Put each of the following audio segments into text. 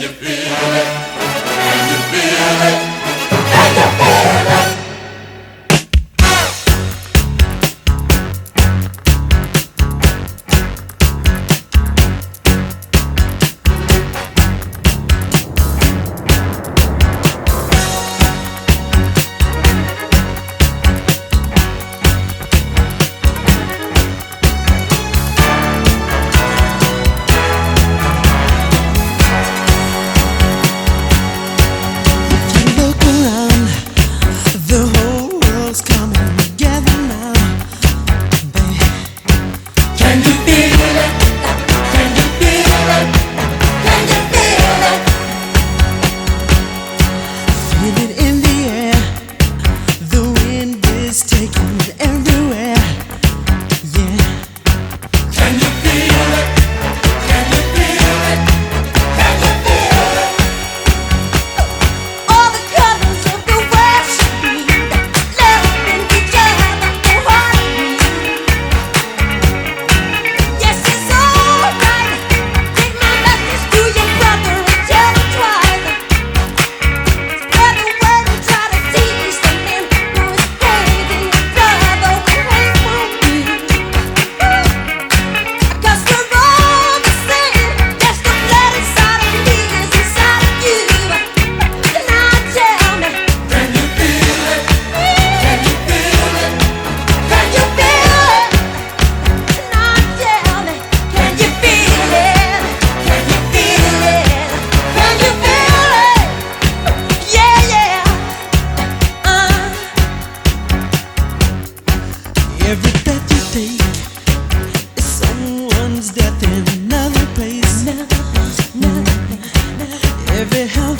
you feel it?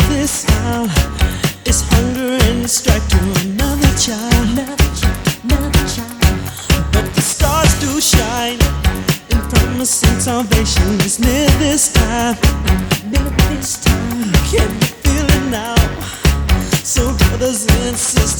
this now is hunger and strike to another child. Child, another child. But the stars do shine, and promising salvation is near this time. Near this time, can you feel it now? So brothers and sisters.